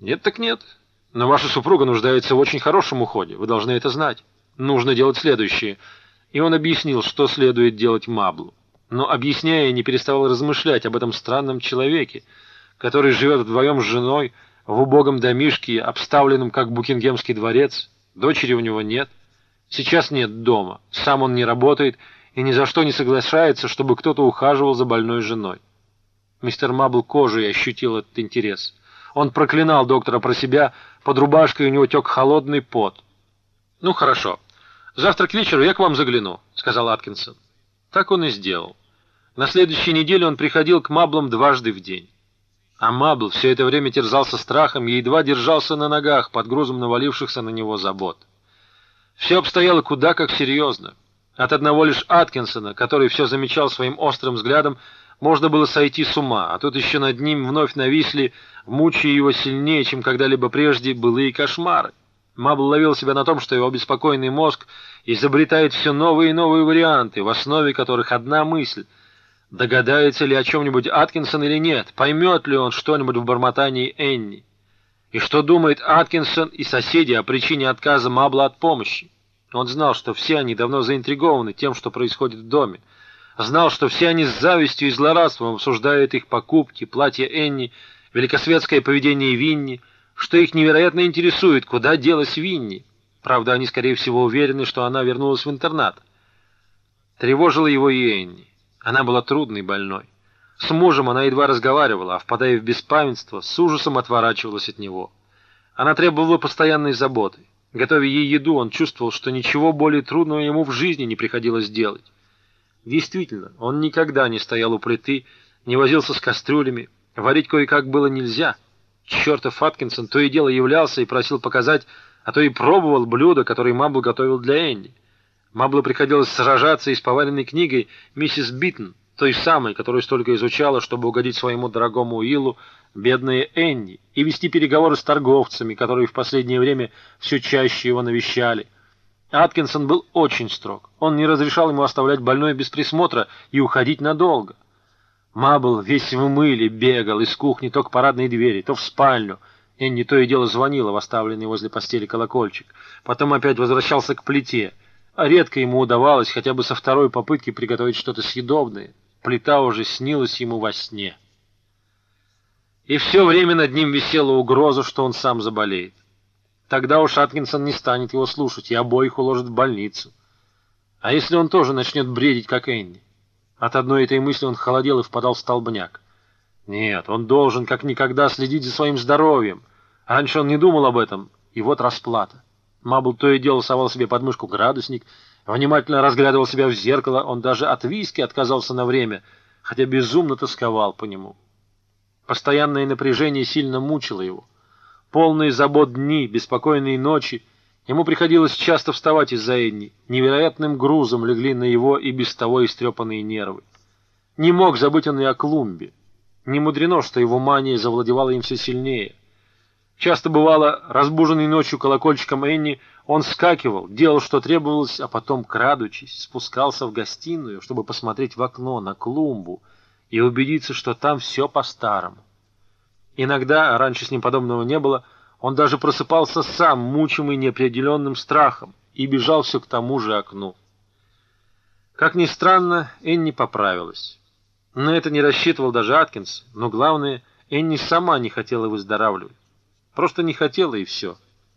Нет так нет. Но ваша супруга нуждается в очень хорошем уходе. Вы должны это знать. Нужно делать следующее. И он объяснил, что следует делать Маблу. Но, объясняя, не переставал размышлять об этом странном человеке, который живет вдвоем с женой в убогом домишке, обставленном как Букингемский дворец. Дочери у него нет. Сейчас нет дома. Сам он не работает и ни за что не соглашается, чтобы кто-то ухаживал за больной женой. Мистер Мабл кожей ощутил этот интерес. Он проклинал доктора про себя, под рубашкой у него тек холодный пот. «Ну, хорошо. Завтра к вечеру я к вам загляну», — сказал Аткинсон. Так он и сделал. На следующей неделе он приходил к Маблам дважды в день. А Мабл все это время терзался страхом и едва держался на ногах под грузом навалившихся на него забот. Все обстояло куда как серьезно. От одного лишь Аткинсона, который все замечал своим острым взглядом, можно было сойти с ума, а тут еще над ним вновь нависли, мучая его сильнее, чем когда-либо прежде, былые кошмары. Мабл ловил себя на том, что его беспокойный мозг изобретает все новые и новые варианты, в основе которых одна мысль — Догадается ли о чем-нибудь Аткинсон или нет? Поймет ли он что-нибудь в бормотании Энни? И что думает Аткинсон и соседи о причине отказа Мабла от помощи? Он знал, что все они давно заинтригованы тем, что происходит в доме. Знал, что все они с завистью и злорадством обсуждают их покупки, платья Энни, великосветское поведение Винни, что их невероятно интересует, куда делась Винни. Правда, они, скорее всего, уверены, что она вернулась в интернат. Тревожила его и Энни. Она была трудной больной. С мужем она едва разговаривала, а впадая в беспамятство, с ужасом отворачивалась от него. Она требовала постоянной заботы. Готовя ей еду, он чувствовал, что ничего более трудного ему в жизни не приходилось делать. Действительно, он никогда не стоял у плиты, не возился с кастрюлями. Варить кое-как было нельзя. Чертов Аткинсон то и дело являлся и просил показать, а то и пробовал блюда, которые Мабл готовил для Энди. Маблу приходилось сражаться и с поваленной книгой миссис Биттон, той самой, которую столько изучала, чтобы угодить своему дорогому Уиллу, бедная Энни, и вести переговоры с торговцами, которые в последнее время все чаще его навещали. Аткинсон был очень строг. Он не разрешал ему оставлять больной без присмотра и уходить надолго. Мабл весь в мыле бегал из кухни то к парадной двери, то в спальню. Энни то и дело звонила в оставленный возле постели колокольчик. Потом опять возвращался к плите — а редко ему удавалось хотя бы со второй попытки приготовить что-то съедобное. Плита уже снилась ему во сне. И все время над ним висела угроза, что он сам заболеет. Тогда уж Аткинсон не станет его слушать и обоих уложит в больницу. А если он тоже начнет бредить, как Энни? От одной этой мысли он холодел и впадал в столбняк. Нет, он должен как никогда следить за своим здоровьем. Раньше он не думал об этом, и вот расплата. Мабл то и дело совал себе под мышку градусник, внимательно разглядывал себя в зеркало, он даже от виски отказался на время, хотя безумно тосковал по нему. Постоянное напряжение сильно мучило его. Полные забот дни, беспокойные ночи, ему приходилось часто вставать из-за Энни, невероятным грузом легли на его и без того истрепанные нервы. Не мог забыть он и о клумбе. Не мудрено, что его мания завладевала им все сильнее. Часто бывало, разбуженный ночью колокольчиком Энни, он скакивал, делал, что требовалось, а потом, крадучись, спускался в гостиную, чтобы посмотреть в окно на клумбу и убедиться, что там все по-старому. Иногда, раньше с ним подобного не было, он даже просыпался сам, мучимый неопределенным страхом, и бежал все к тому же окну. Как ни странно, Энни поправилась. На это не рассчитывал даже Аткинс, но главное, Энни сама не хотела выздоравливать. Просто не хотела и все.